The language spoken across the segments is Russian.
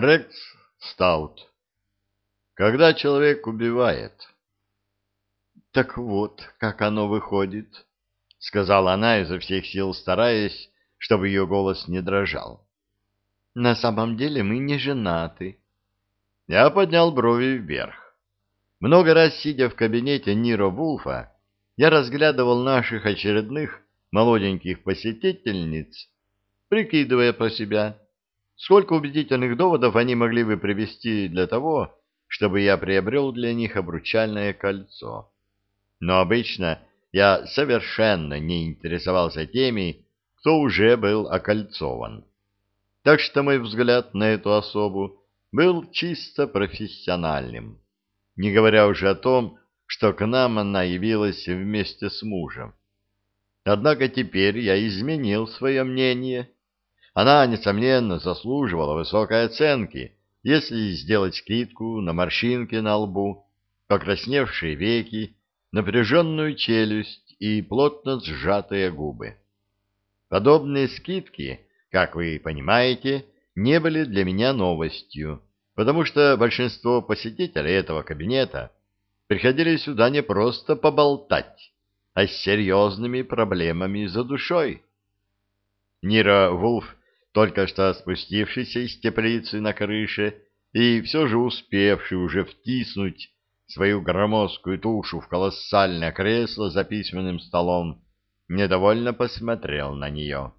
Рекс Стаут. Когда человек убивает. Так вот, как оно выходит, сказала она изо всех сил, стараясь, чтобы ее голос не дрожал. На самом деле мы не женаты. Я поднял брови вверх. Много раз сидя в кабинете Ниро Вулфа, я разглядывал наших очередных молоденьких посетительниц, прикидывая про себя, сколько убедительных доводов они могли бы привести для того, чтобы я приобрел для них обручальное кольцо. Но обычно я совершенно не интересовался теми, кто уже был окольцован. Так что мой взгляд на эту особу был чисто профессиональным, не говоря уже о том, что к нам она явилась вместе с мужем. Однако теперь я изменил свое мнение. Она, несомненно, заслуживала высокой оценки, если сделать скидку на морщинки на лбу, покрасневшие веки, напряженную челюсть и плотно сжатые губы. Подобные скидки, как вы понимаете, не были для меня новостью, потому что большинство посетителей этого кабинета приходили сюда не просто поболтать, а с серьезными проблемами за душой. Нира Вулф, только что спустившийся из теплицы на крыше и все же успевший уже втиснуть свою громоздкую тушу в колоссальное кресло за письменным столом, недовольно посмотрел на нее.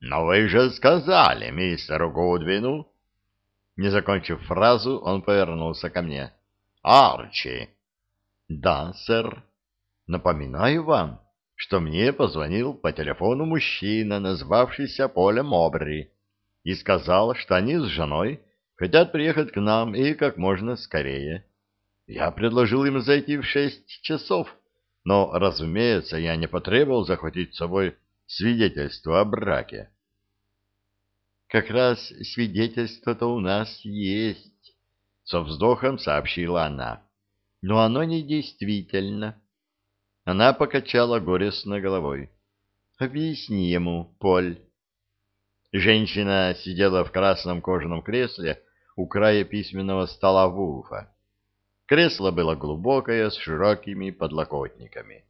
«Но вы же сказали мистеру Гудвину...» Не закончив фразу, он повернулся ко мне. «Арчи!» «Да, сэр. Напоминаю вам, что мне позвонил по телефону мужчина, назвавшийся Полем Обри, и сказал, что они с женой хотят приехать к нам и как можно скорее. Я предложил им зайти в шесть часов, но, разумеется, я не потребовал захватить с собой свидетельство о браке. Как раз свидетельство-то у нас есть, со вздохом сообщила она. Но оно не действительно. Она покачала горестно головой. Объясни ему, Поль. Женщина сидела в красном кожаном кресле у края письменного стола Вулфа. Кресло было глубокое, с широкими подлокотниками.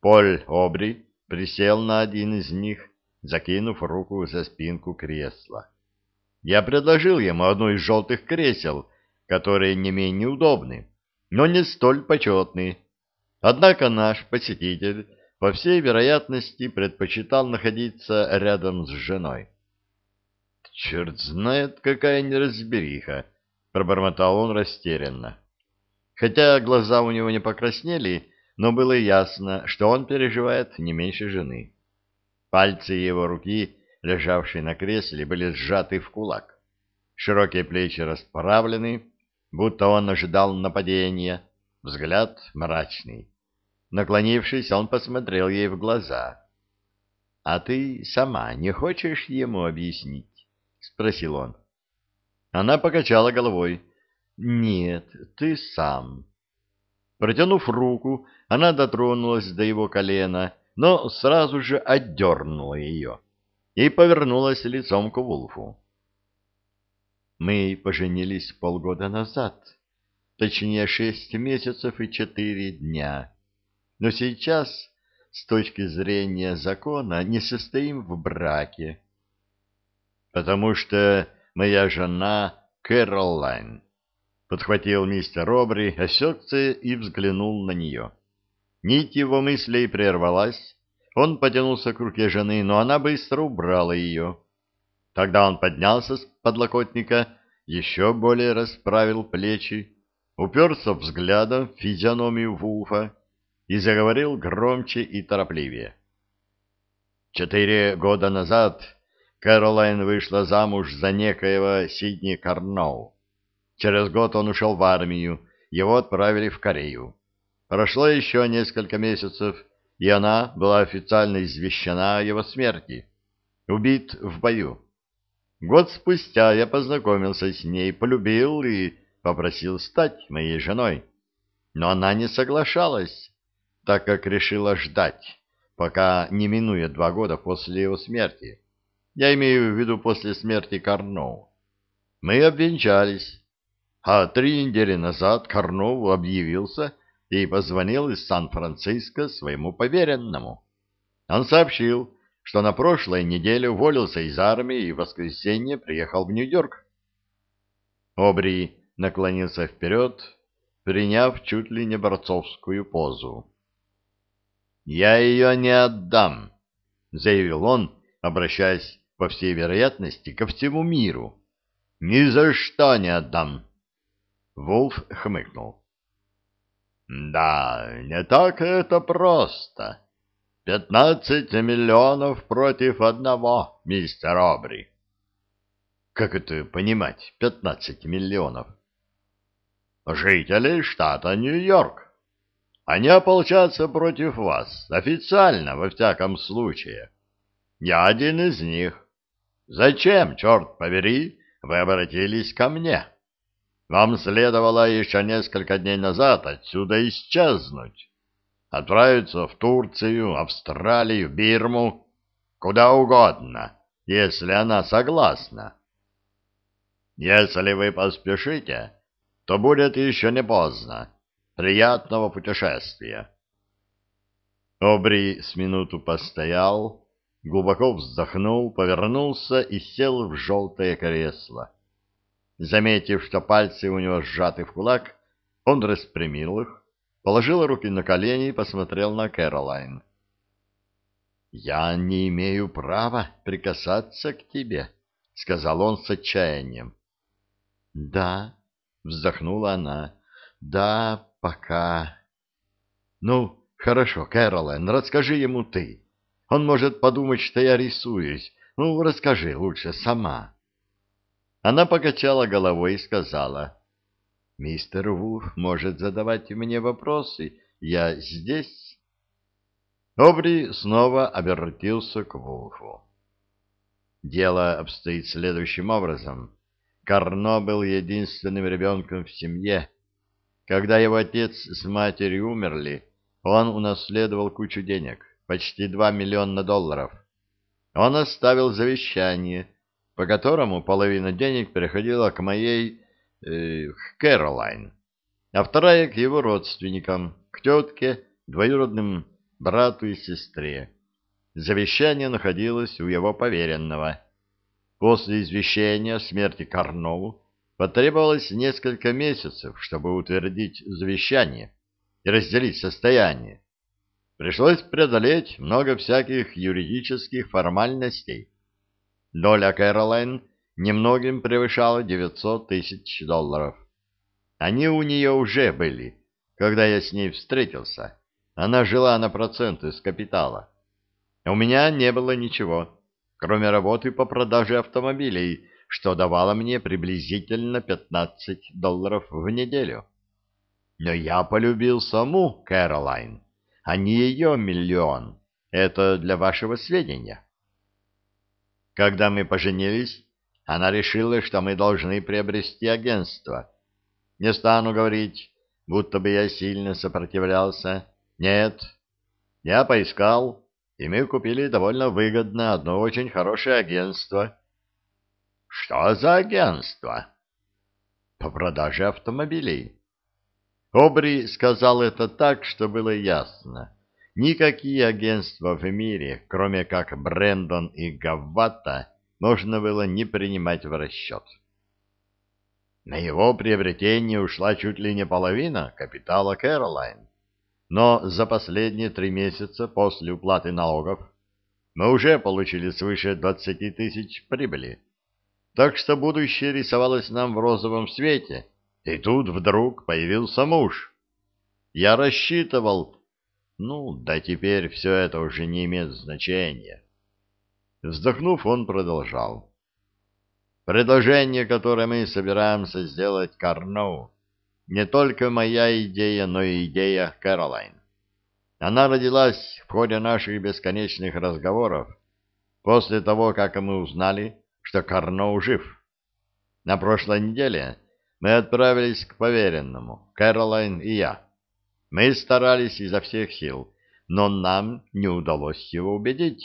Поль Обри присел на один из них закинув руку за спинку кресла. Я предложил ему одно из желтых кресел, которые не менее удобны, но не столь почетны. Однако наш посетитель, по всей вероятности, предпочитал находиться рядом с женой. «Черт знает, какая неразбериха!» — пробормотал он растерянно. Хотя глаза у него не покраснели, но было ясно, что он переживает не меньше жены. Пальцы его руки, лежавшие на кресле, были сжаты в кулак. Широкие плечи расправлены, будто он ожидал нападения, взгляд мрачный. Наклонившись, он посмотрел ей в глаза. — А ты сама не хочешь ему объяснить? — спросил он. Она покачала головой. — Нет, ты сам. Протянув руку, она дотронулась до его колена но сразу же отдернула ее и повернулась лицом к Вулфу. Мы поженились полгода назад, точнее шесть месяцев и четыре дня, но сейчас, с точки зрения закона, не состоим в браке, потому что моя жена Кэролайн, подхватил мистер Робри, осекся и взглянул на нее. Нить его мыслей прервалась. Он потянулся к руке жены, но она быстро убрала ее. Тогда он поднялся с подлокотника, еще более расправил плечи, уперся взглядом в физиономию Вулфа и заговорил громче и торопливее. Четыре года назад Кэролайн вышла замуж за некоего Сидни Карноу. Через год он ушел в армию, его отправили в Корею. Прошло еще несколько месяцев, и она была официально извещена о его смерти. Убит в бою. Год спустя я познакомился с ней, полюбил и попросил стать моей женой. Но она не соглашалась, так как решила ждать, пока не минует два года после его смерти. Я имею в виду после смерти Карноу. Мы обвенчались, а три недели назад Карнову объявился и позвонил из Сан-Франциско своему поверенному. Он сообщил, что на прошлой неделе уволился из армии и в воскресенье приехал в Нью-Йорк. Обри наклонился вперед, приняв чуть ли не борцовскую позу. «Я ее не отдам», — заявил он, обращаясь, по всей вероятности, ко всему миру. «Ни за что не отдам». Вулф хмыкнул. «Да, не так это просто. Пятнадцать миллионов против одного, мистер Обри». «Как это понимать, пятнадцать миллионов?» «Жителей штата Нью-Йорк. Они ополчатся против вас, официально, во всяком случае. Я один из них. Зачем, черт побери, вы обратились ко мне?» Вам следовало еще несколько дней назад отсюда исчезнуть. Отправиться в Турцию, Австралию, Бирму, куда угодно, если она согласна. Если вы поспешите, то будет еще не поздно. Приятного путешествия. Обри с минуту постоял, глубоко вздохнул, повернулся и сел в желтое кресло. Заметив, что пальцы у него сжаты в кулак, он распрямил их, положил руки на колени и посмотрел на Кэролайн. «Я не имею права прикасаться к тебе», — сказал он с отчаянием. «Да», — вздохнула она, — «да, пока». «Ну, хорошо, Кэролайн, расскажи ему ты. Он может подумать, что я рисуюсь. Ну, расскажи лучше сама». Она покачала головой и сказала, «Мистер Вулф может задавать мне вопросы. Я здесь?» Обри снова обратился к Вулфу. Дело обстоит следующим образом. Карно был единственным ребенком в семье. Когда его отец с матерью умерли, он унаследовал кучу денег, почти два миллиона долларов. Он оставил завещание — по которому половина денег переходила к моей, э, Кэролайн, а вторая к его родственникам, к тетке, двоюродным брату и сестре. Завещание находилось у его поверенного. После извещения о смерти Карнову потребовалось несколько месяцев, чтобы утвердить завещание и разделить состояние. Пришлось преодолеть много всяких юридических формальностей Доля Кэролайн немногим превышала 900 тысяч долларов. Они у нее уже были, когда я с ней встретился. Она жила на проценты с капитала. У меня не было ничего, кроме работы по продаже автомобилей, что давало мне приблизительно 15 долларов в неделю. Но я полюбил саму Кэролайн, а не ее миллион. Это для вашего сведения. Когда мы поженились, она решила, что мы должны приобрести агентство. Не стану говорить, будто бы я сильно сопротивлялся. Нет, я поискал, и мы купили довольно выгодно одно очень хорошее агентство. Что за агентство? По продаже автомобилей. Обри сказал это так, что было ясно. Никакие агентства в мире, кроме как Брендон и Гаввата, можно было не принимать в расчет. На его приобретение ушла чуть ли не половина капитала Кэролайн. Но за последние три месяца после уплаты налогов мы уже получили свыше 20 тысяч прибыли. Так что будущее рисовалось нам в розовом свете, и тут вдруг появился муж. Я рассчитывал, ну, да теперь все это уже не имеет значения. Вздохнув, он продолжал. Предложение, которое мы собираемся сделать Карноу, не только моя идея, но и идея Кэролайн. Она родилась в ходе наших бесконечных разговоров после того, как мы узнали, что Карноу жив. На прошлой неделе мы отправились к поверенному, Кэролайн и я. Мы старались изо всех сил, но нам не удалось его убедить.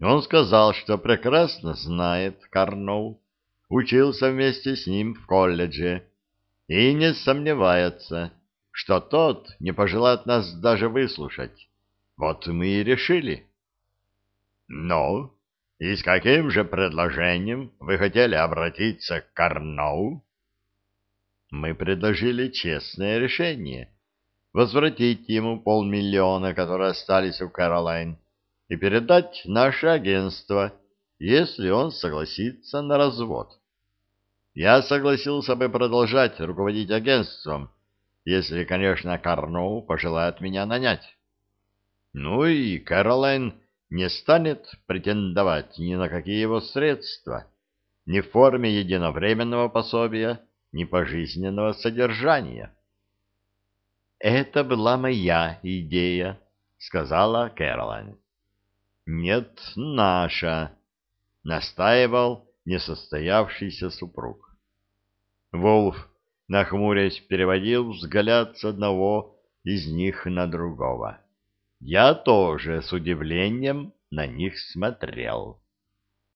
Он сказал, что прекрасно знает Карноу, учился вместе с ним в колледже и не сомневается, что тот не пожелает нас даже выслушать. Вот мы и решили. — Ну, и с каким же предложением вы хотели обратиться к Карноу? Мы предложили честное решение — возвратить ему полмиллиона, которые остались у Кэролайн, и передать наше агентство, если он согласится на развод. Я согласился бы продолжать руководить агентством, если, конечно, Карноу пожелает меня нанять. Ну и Кэролайн не станет претендовать ни на какие его средства, ни в форме единовременного пособия, ни пожизненного содержания. «Это была моя идея», — сказала Кэролайн. «Нет, наша», — настаивал несостоявшийся супруг. Волф, нахмурясь, переводил взгляд с одного из них на другого. Я тоже с удивлением на них смотрел.